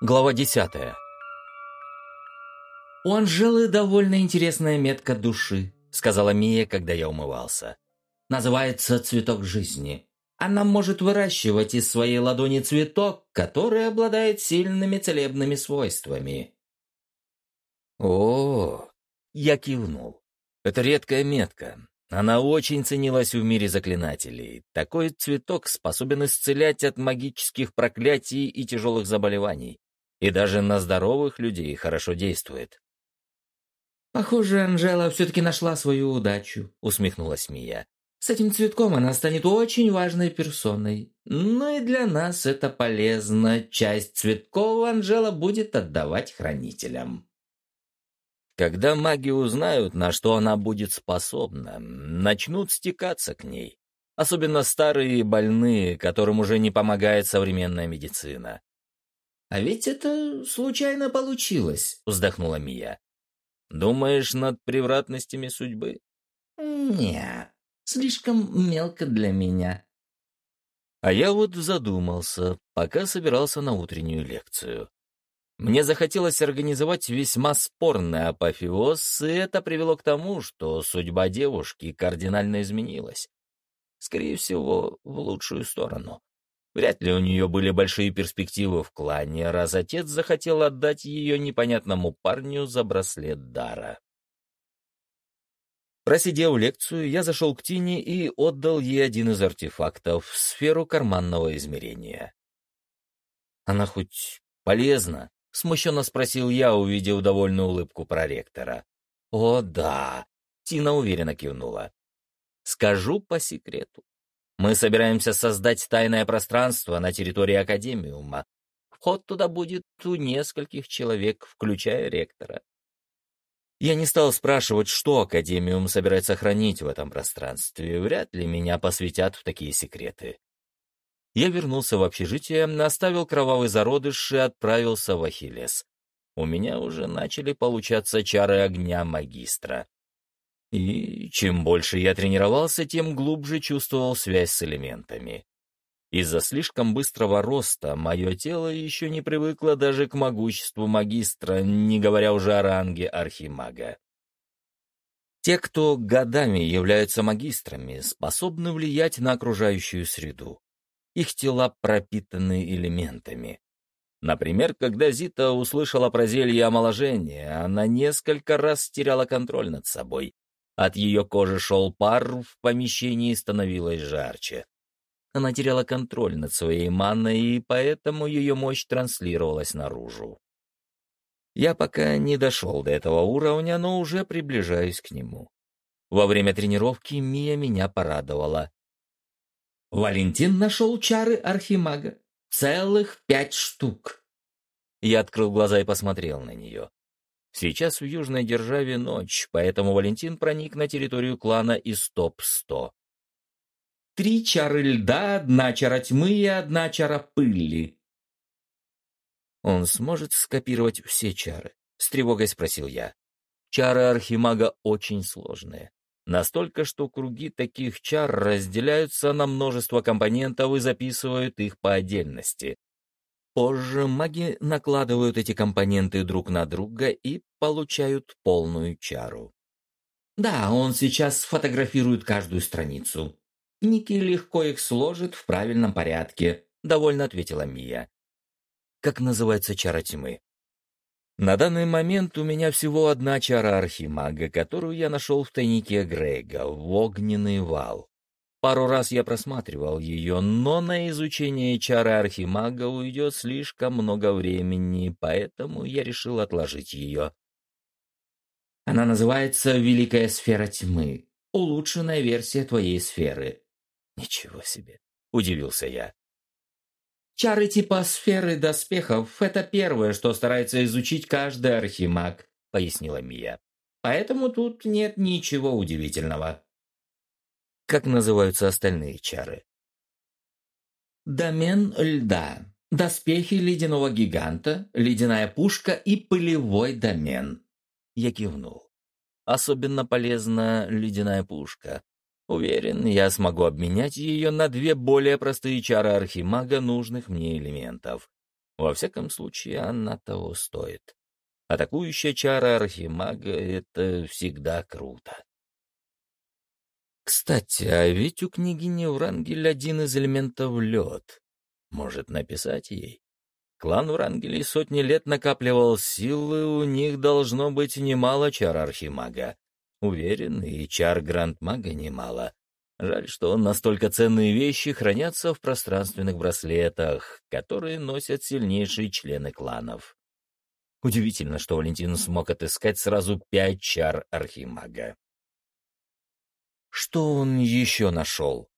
Глава десятая. «У Анжелы довольно интересная метка души», — сказала Мия, когда я умывался. «Называется «Цветок жизни». Она может выращивать из своей ладони цветок, который обладает сильными целебными свойствами». «О, я кивнул. Это редкая метка. Она очень ценилась в мире заклинателей. Такой цветок способен исцелять от магических проклятий и тяжелых заболеваний и даже на здоровых людей хорошо действует. «Похоже, Анжела все-таки нашла свою удачу», — усмехнулась Мия. «С этим цветком она станет очень важной персоной. Но и для нас это полезно. Часть цветков Анжела будет отдавать хранителям». Когда маги узнают, на что она будет способна, начнут стекаться к ней. Особенно старые и больные, которым уже не помогает современная медицина. «А ведь это случайно получилось», — вздохнула Мия. «Думаешь над превратностями судьбы?» «Не, слишком мелко для меня». А я вот задумался, пока собирался на утреннюю лекцию. Мне захотелось организовать весьма спорный апофеоз, и это привело к тому, что судьба девушки кардинально изменилась. Скорее всего, в лучшую сторону. Вряд ли у нее были большие перспективы в клане, раз отец захотел отдать ее непонятному парню за браслет дара. Просидев лекцию, я зашел к Тине и отдал ей один из артефактов — сферу карманного измерения. «Она хоть полезна?» — смущенно спросил я, увидев довольную улыбку проректора. «О, да!» — Тина уверенно кивнула. «Скажу по секрету. Мы собираемся создать тайное пространство на территории Академиума. Вход туда будет у нескольких человек, включая ректора. Я не стал спрашивать, что Академиум собирается хранить в этом пространстве. Вряд ли меня посвятят в такие секреты. Я вернулся в общежитие, оставил кровавый зародыш и отправился в Ахиллес. У меня уже начали получаться чары огня магистра. И чем больше я тренировался, тем глубже чувствовал связь с элементами. Из-за слишком быстрого роста мое тело еще не привыкло даже к могуществу магистра, не говоря уже о ранге архимага. Те, кто годами являются магистрами, способны влиять на окружающую среду. Их тела пропитаны элементами. Например, когда Зита услышала про зелье омоложения, она несколько раз теряла контроль над собой, от ее кожи шел пар, в помещении становилось жарче. Она теряла контроль над своей манной, и поэтому ее мощь транслировалась наружу. Я пока не дошел до этого уровня, но уже приближаюсь к нему. Во время тренировки Мия меня порадовала. «Валентин нашел чары архимага. Целых пять штук». Я открыл глаза и посмотрел на нее. Сейчас в Южной державе ночь, поэтому Валентин проник на территорию клана из топ-100. Три чары льда, одна чара тьмы и одна чара пыли. Он сможет скопировать все чары? С тревогой спросил я. Чары Архимага очень сложные. Настолько, что круги таких чар разделяются на множество компонентов и записывают их по отдельности. Позже маги накладывают эти компоненты друг на друга и получают полную чару. Да, он сейчас сфотографирует каждую страницу. Ники легко их сложит в правильном порядке, довольно ответила Мия. Как называется чара тьмы? На данный момент у меня всего одна чара архимага, которую я нашел в тайнике Грейга, в огненный вал. Пару раз я просматривал ее, но на изучение чары Архимага уйдет слишком много времени, поэтому я решил отложить ее. Она называется «Великая сфера тьмы», улучшенная версия твоей сферы. Ничего себе, удивился я. Чары типа сферы доспехов — это первое, что старается изучить каждый архимаг, пояснила Мия. Поэтому тут нет ничего удивительного. Как называются остальные чары? Домен льда, доспехи ледяного гиганта, ледяная пушка и пылевой домен. Я кивнул. Особенно полезна ледяная пушка. Уверен, я смогу обменять ее на две более простые чары архимага нужных мне элементов. Во всяком случае, она того стоит. Атакующая чара архимага — это всегда круто. Кстати, а ведь у княгини Врангель один из элементов — лед. Может, написать ей? Клан Врангелей сотни лет накапливал силы, у них должно быть немало чар архимага. Уверен, и чар грандмага немало. Жаль, что настолько ценные вещи хранятся в пространственных браслетах, которые носят сильнейшие члены кланов. Удивительно, что Валентин смог отыскать сразу пять чар архимага. Что он еще нашел?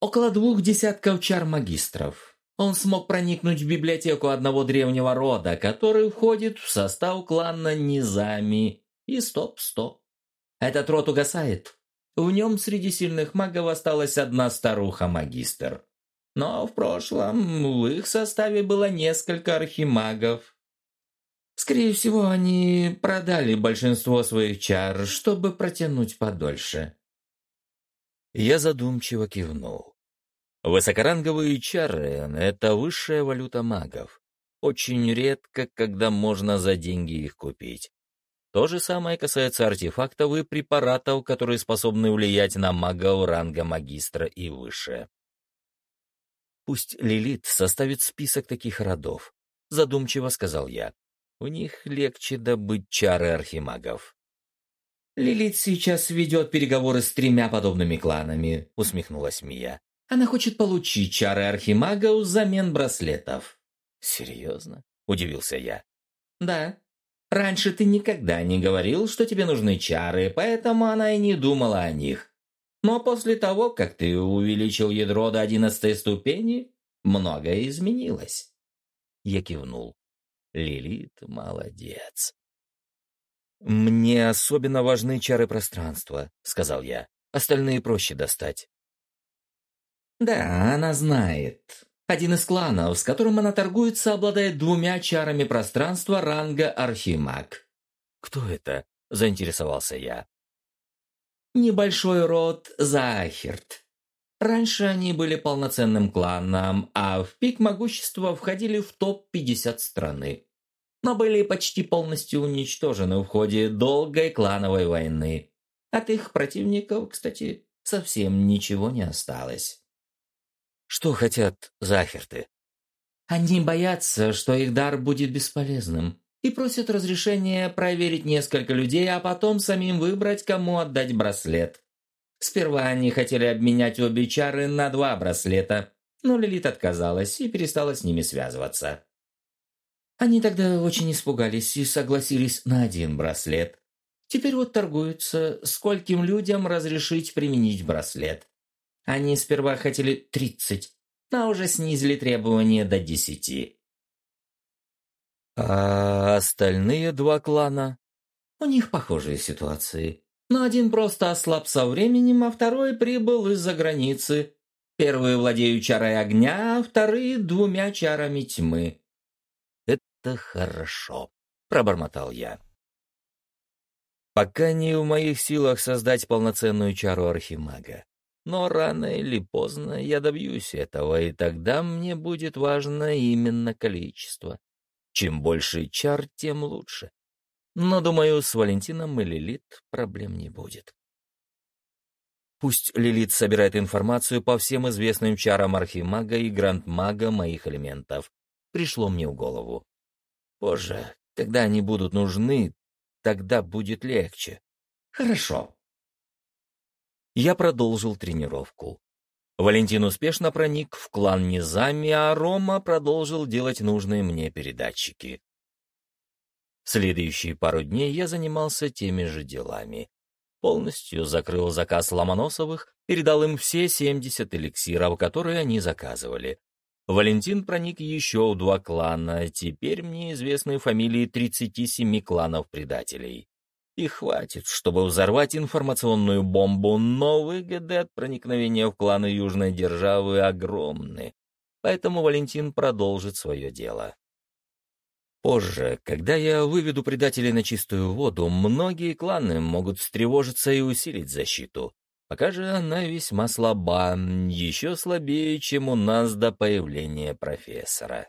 Около двух десятков чар магистров. Он смог проникнуть в библиотеку одного древнего рода, который входит в состав клана Низами. И стоп-стоп. Этот род угасает. В нем среди сильных магов осталась одна старуха-магистр. Но в прошлом в их составе было несколько архимагов. Скорее всего, они продали большинство своих чар, чтобы протянуть подольше. Я задумчиво кивнул. Высокоранговые чары — это высшая валюта магов. Очень редко, когда можно за деньги их купить. То же самое касается артефактов и препаратов, которые способны влиять на магов ранга магистра и выше. Пусть Лилит составит список таких родов, задумчиво сказал я. У них легче добыть чары архимагов. «Лилит сейчас ведет переговоры с тремя подобными кланами», — усмехнулась Мия. Она хочет получить чары Архимага взамен браслетов. Серьезно? Удивился я. Да. Раньше ты никогда не говорил, что тебе нужны чары, поэтому она и не думала о них. Но после того, как ты увеличил ядро до одиннадцатой ступени, многое изменилось. Я кивнул. Лилит молодец. «Мне особенно важны чары пространства», — сказал я. «Остальные проще достать». Да, она знает. Один из кланов, с которым она торгуется, обладает двумя чарами пространства ранга Архимаг. «Кто это?» — заинтересовался я. Небольшой род Захерт. Раньше они были полноценным кланом, а в пик могущества входили в топ-50 страны. Но были почти полностью уничтожены в ходе долгой клановой войны. От их противников, кстати, совсем ничего не осталось. Что хотят захерты? Они боятся, что их дар будет бесполезным, и просят разрешения проверить несколько людей, а потом самим выбрать, кому отдать браслет. Сперва они хотели обменять обе чары на два браслета, но Лилит отказалась и перестала с ними связываться. Они тогда очень испугались и согласились на один браслет. Теперь вот торгуются, скольким людям разрешить применить браслет. Они сперва хотели 30, но уже снизили требования до 10. А остальные два клана? У них похожие ситуации. Но один просто ослаб со временем, а второй прибыл из-за границы. Первые владеют чарой огня, а вторые — двумя чарами тьмы. «Это хорошо», — пробормотал я. «Пока не в моих силах создать полноценную чару Архимага. Но рано или поздно я добьюсь этого, и тогда мне будет важно именно количество. Чем больше чар, тем лучше. Но, думаю, с Валентином и Лилит проблем не будет. Пусть Лилит собирает информацию по всем известным чарам Архимага и Грандмага моих элементов. Пришло мне в голову. Позже, когда они будут нужны, тогда будет легче. Хорошо, я продолжил тренировку. Валентин успешно проник в клан Низами, а Рома продолжил делать нужные мне передатчики. Следующие пару дней я занимался теми же делами. Полностью закрыл заказ Ломоносовых, передал им все 70 эликсиров, которые они заказывали. Валентин проник еще в два клана, теперь мне известны фамилии 37 кланов предателей. И хватит, чтобы взорвать информационную бомбу, но выгоды от проникновения в кланы Южной Державы огромны. Поэтому Валентин продолжит свое дело. Позже, когда я выведу предателей на чистую воду, многие кланы могут встревожиться и усилить защиту. Пока же она весьма слаба, еще слабее, чем у нас до появления профессора.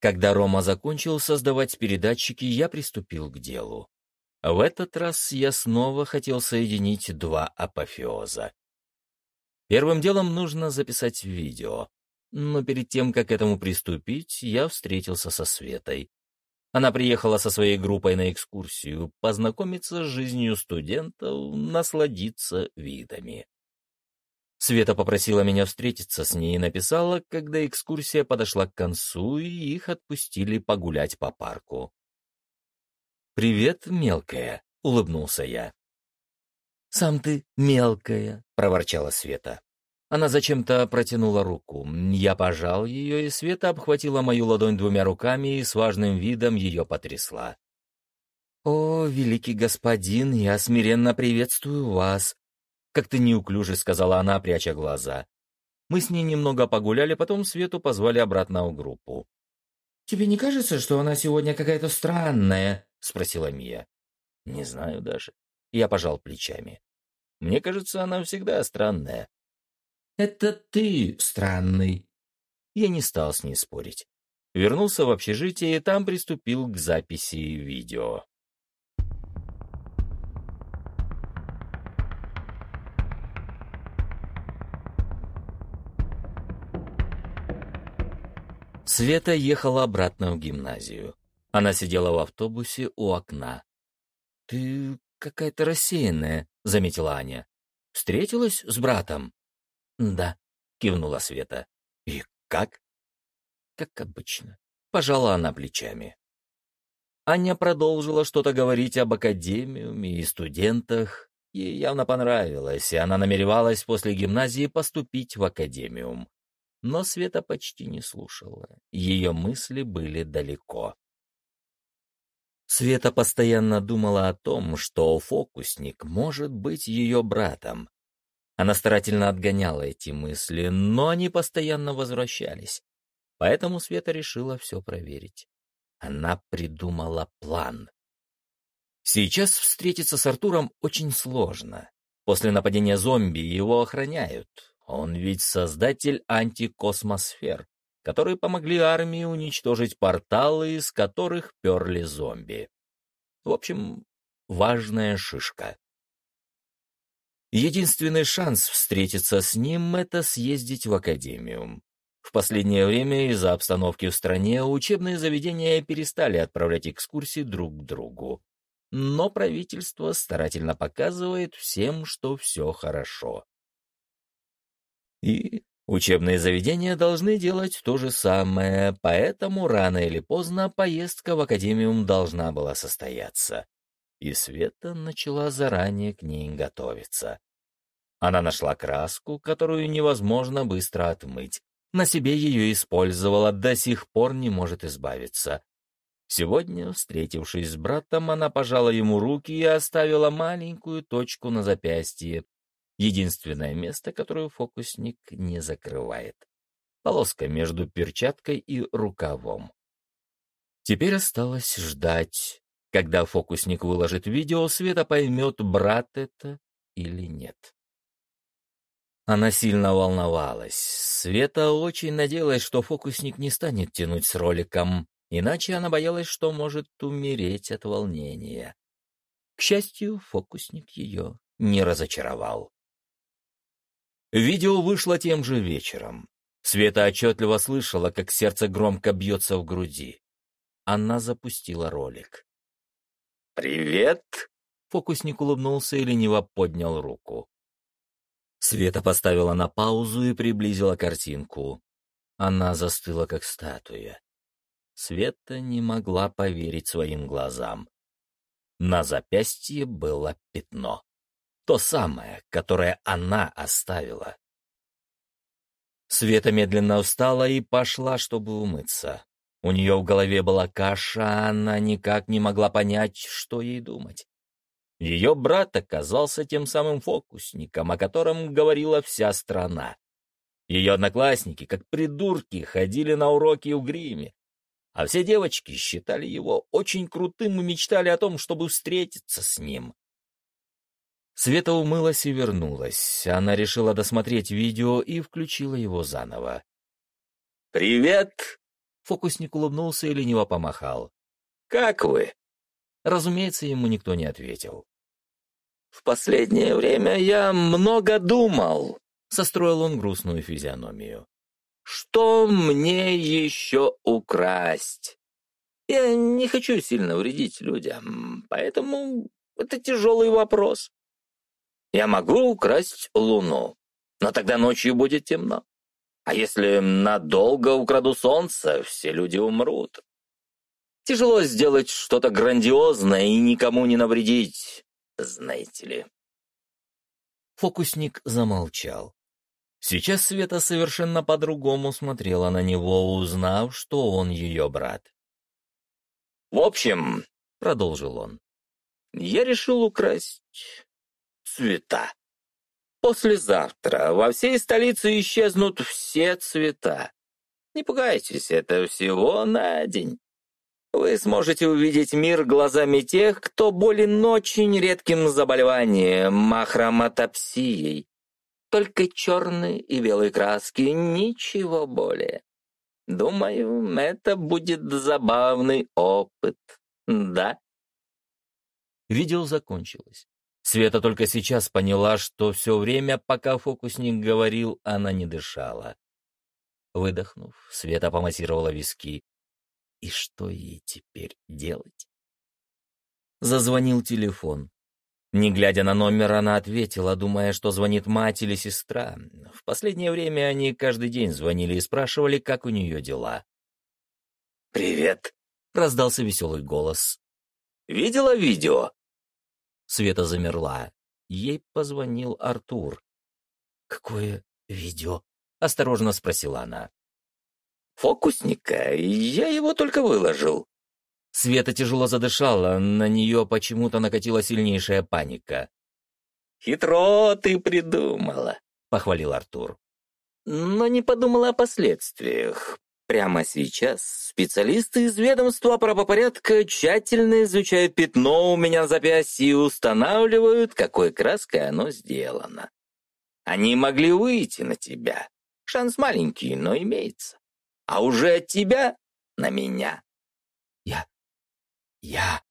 Когда Рома закончил создавать передатчики, я приступил к делу. В этот раз я снова хотел соединить два апофеоза. Первым делом нужно записать видео. Но перед тем, как к этому приступить, я встретился со Светой. Она приехала со своей группой на экскурсию, познакомиться с жизнью студентов, насладиться видами. Света попросила меня встретиться с ней и написала, когда экскурсия подошла к концу, и их отпустили погулять по парку. «Привет, мелкая», — улыбнулся я. «Сам ты мелкая», — проворчала Света. Она зачем-то протянула руку. Я пожал ее, и Света обхватила мою ладонь двумя руками и с важным видом ее потрясла. «О, великий господин, я смиренно приветствую вас», — как-то неуклюже сказала она, пряча глаза. Мы с ней немного погуляли, потом Свету позвали обратно в группу. «Тебе не кажется, что она сегодня какая-то странная?» — спросила Мия. «Не знаю даже». Я пожал плечами. «Мне кажется, она всегда странная». «Это ты странный». Я не стал с ней спорить. Вернулся в общежитие и там приступил к записи видео. Света ехала обратно в гимназию. Она сидела в автобусе у окна. «Ты какая-то рассеянная», — заметила Аня. «Встретилась с братом?» «Да», — кивнула Света. «И как?» «Как обычно». Пожала она плечами. Аня продолжила что-то говорить об академиуме и студентах. Ей явно понравилось, и она намеревалась после гимназии поступить в академиум. Но Света почти не слушала. Ее мысли были далеко. Света постоянно думала о том, что фокусник может быть ее братом. Она старательно отгоняла эти мысли, но они постоянно возвращались. Поэтому Света решила все проверить. Она придумала план. Сейчас встретиться с Артуром очень сложно. После нападения зомби его охраняют. Он ведь создатель антикосмосфер которые помогли армии уничтожить порталы, из которых перли зомби. В общем, важная шишка. Единственный шанс встретиться с ним — это съездить в академию. В последнее время из-за обстановки в стране учебные заведения перестали отправлять экскурсии друг к другу. Но правительство старательно показывает всем, что все хорошо. И Учебные заведения должны делать то же самое, поэтому рано или поздно поездка в академиум должна была состояться. И Света начала заранее к ней готовиться. Она нашла краску, которую невозможно быстро отмыть. На себе ее использовала, до сих пор не может избавиться. Сегодня, встретившись с братом, она пожала ему руки и оставила маленькую точку на запястье, Единственное место, которое фокусник не закрывает. Полоска между перчаткой и рукавом. Теперь осталось ждать. Когда фокусник выложит видео, Света поймет, брат это или нет. Она сильно волновалась. Света очень надеялась, что фокусник не станет тянуть с роликом, иначе она боялась, что может умереть от волнения. К счастью, фокусник ее не разочаровал. Видео вышло тем же вечером. Света отчетливо слышала, как сердце громко бьется в груди. Она запустила ролик. «Привет!» — фокусник улыбнулся и лениво поднял руку. Света поставила на паузу и приблизила картинку. Она застыла, как статуя. Света не могла поверить своим глазам. На запястье было пятно. То самое, которое она оставила. Света медленно встала и пошла, чтобы умыться. У нее в голове была каша, а она никак не могла понять, что ей думать. Ее брат оказался тем самым фокусником, о котором говорила вся страна. Ее одноклассники, как придурки, ходили на уроки у гриме, а все девочки считали его очень крутым и мечтали о том, чтобы встретиться с ним. Света умылась и вернулась. Она решила досмотреть видео и включила его заново. «Привет!» Фокусник улыбнулся и лениво помахал. «Как вы?» Разумеется, ему никто не ответил. «В последнее время я много думал», — состроил он грустную физиономию. «Что мне еще украсть? Я не хочу сильно вредить людям, поэтому это тяжелый вопрос. Я могу украсть луну, но тогда ночью будет темно. А если надолго украду солнце, все люди умрут. Тяжело сделать что-то грандиозное и никому не навредить, знаете ли. Фокусник замолчал. Сейчас Света совершенно по-другому смотрела на него, узнав, что он ее брат. «В общем», — продолжил он, — «я решил украсть цвета. Послезавтра во всей столице исчезнут все цвета. Не пугайтесь, это всего на день. Вы сможете увидеть мир глазами тех, кто болен очень редким заболеванием, махроматопсией. Только черные и белые краски, ничего более. Думаю, это будет забавный опыт, да? Видео закончилось. Света только сейчас поняла, что все время, пока фокусник говорил, она не дышала. Выдохнув, Света помассировала виски. И что ей теперь делать? Зазвонил телефон. Не глядя на номер, она ответила, думая, что звонит мать или сестра. В последнее время они каждый день звонили и спрашивали, как у нее дела. «Привет», — раздался веселый голос. «Видела видео?» Света замерла. Ей позвонил Артур. «Какое видео?» — осторожно спросила она. «Фокусника. Я его только выложил». Света тяжело задышала, на нее почему-то накатила сильнейшая паника. «Хитро ты придумала», — похвалил Артур. «Но не подумала о последствиях. Прямо сейчас специалисты из ведомства правопорядка тщательно изучают пятно у меня на запястье и устанавливают, какой краской оно сделано. Они могли выйти на тебя. Шанс маленький, но имеется. А уже от тебя на меня. Я... я...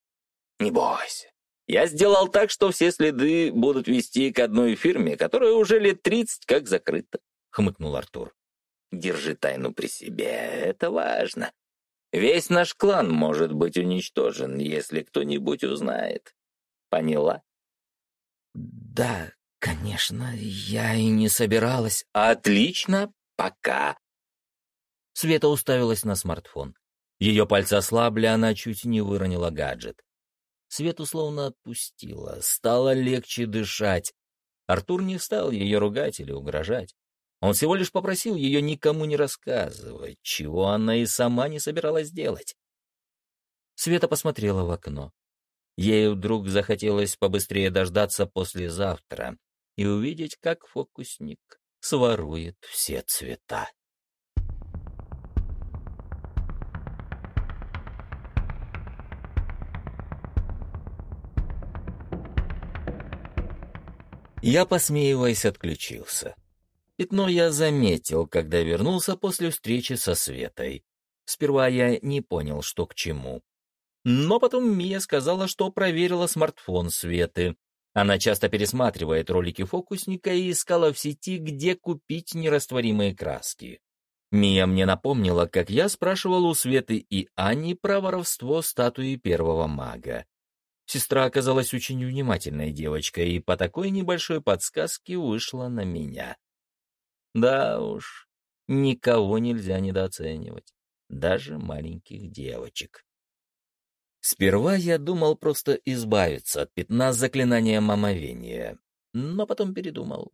Не бойся. Я сделал так, что все следы будут вести к одной фирме, которая уже лет тридцать как закрыта, — хмыкнул Артур. Держи тайну при себе, это важно. Весь наш клан может быть уничтожен, если кто-нибудь узнает. Поняла? Да, конечно, я и не собиралась. Отлично, пока. Света уставилась на смартфон. Ее пальцы ослабли, она чуть не выронила гаджет. Свету словно отпустила, стало легче дышать. Артур не стал ее ругать или угрожать. Он всего лишь попросил ее никому не рассказывать, чего она и сама не собиралась делать. Света посмотрела в окно. Ей вдруг захотелось побыстрее дождаться послезавтра и увидеть, как фокусник сворует все цвета. Я, посмеиваясь, отключился. Пятно я заметил, когда вернулся после встречи со Светой. Сперва я не понял, что к чему. Но потом Мия сказала, что проверила смартфон Светы. Она часто пересматривает ролики фокусника и искала в сети, где купить нерастворимые краски. Мия мне напомнила, как я спрашивал у Светы и Ани про воровство статуи первого мага. Сестра оказалась очень внимательной девочкой и по такой небольшой подсказке вышла на меня. Да уж, никого нельзя недооценивать, даже маленьких девочек. Сперва я думал просто избавиться от пятна заклинания мамовения, но потом передумал.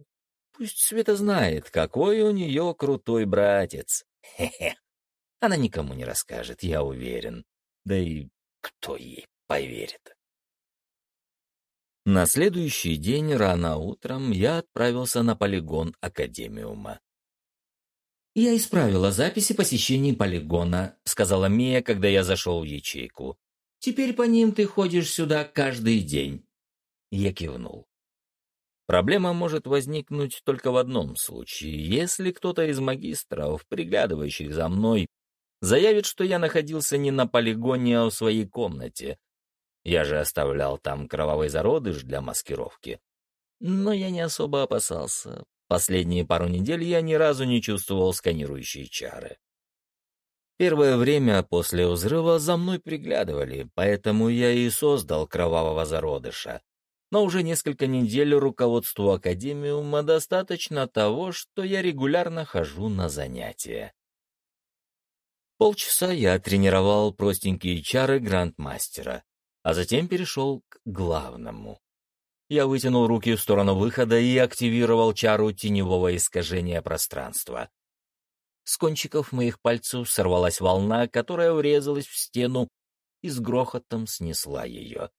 Пусть Света знает, какой у нее крутой братец. Хе-хе. Она никому не расскажет, я уверен. Да и кто ей поверит? На следующий день рано утром я отправился на полигон Академиума. «Я исправила записи посещений полигона», — сказала Мия, когда я зашел в ячейку. «Теперь по ним ты ходишь сюда каждый день». Я кивнул. Проблема может возникнуть только в одном случае, если кто-то из магистров, приглядывающих за мной, Заявит, что я находился не на полигоне, а в своей комнате. Я же оставлял там кровавый зародыш для маскировки. Но я не особо опасался. Последние пару недель я ни разу не чувствовал сканирующие чары. Первое время после взрыва за мной приглядывали, поэтому я и создал кровавого зародыша. Но уже несколько недель руководству Академиума достаточно того, что я регулярно хожу на занятия. Полчаса я тренировал простенькие чары грандмастера, а затем перешел к главному. Я вытянул руки в сторону выхода и активировал чару теневого искажения пространства. С кончиков моих пальцев сорвалась волна, которая врезалась в стену и с грохотом снесла ее.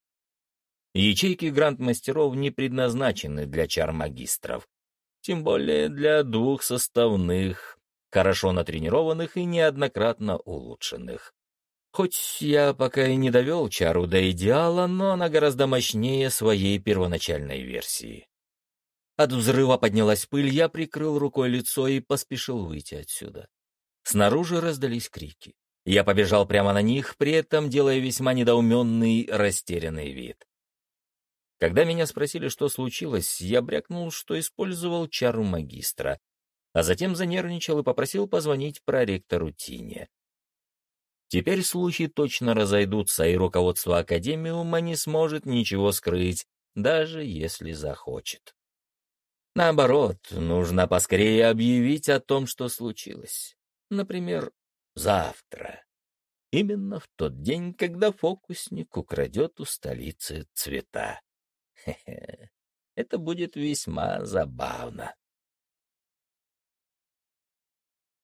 Ячейки гранд-мастеров не предназначены для чар-магистров, тем более для двух составных, хорошо натренированных и неоднократно улучшенных. Хоть я пока и не довел чару до идеала, но она гораздо мощнее своей первоначальной версии. От взрыва поднялась пыль, я прикрыл рукой лицо и поспешил выйти отсюда. Снаружи раздались крики. Я побежал прямо на них, при этом делая весьма недоуменный, растерянный вид. Когда меня спросили, что случилось, я брякнул, что использовал чару магистра, а затем занервничал и попросил позвонить проректору Тине. Теперь слухи точно разойдутся, и руководство Академиума не сможет ничего скрыть, даже если захочет. Наоборот, нужно поскорее объявить о том, что случилось. Например, завтра. Именно в тот день, когда фокусник украдет у столицы цвета. Хе-хе. Это будет весьма забавно.